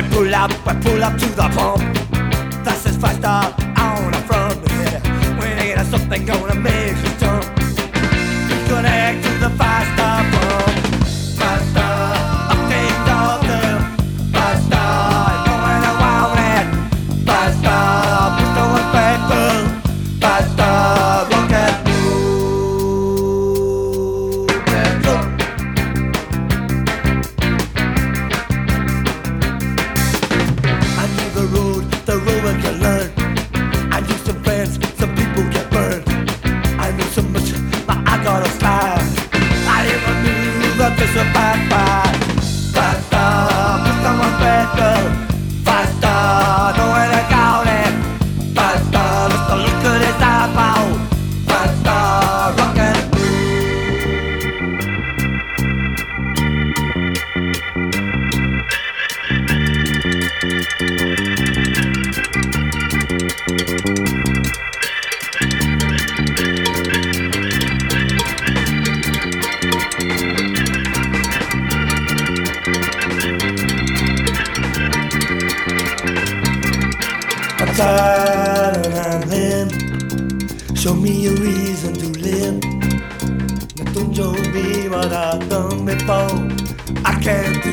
pull up, I pull up to the pump. That's as fast the road I can learn. I knew some friends, some people get burned. I knew so much, but I got a slide. I never knew that this was bad, Tired and I'm limp. Show me a reason to live. Now don't show me what I've done before. I can't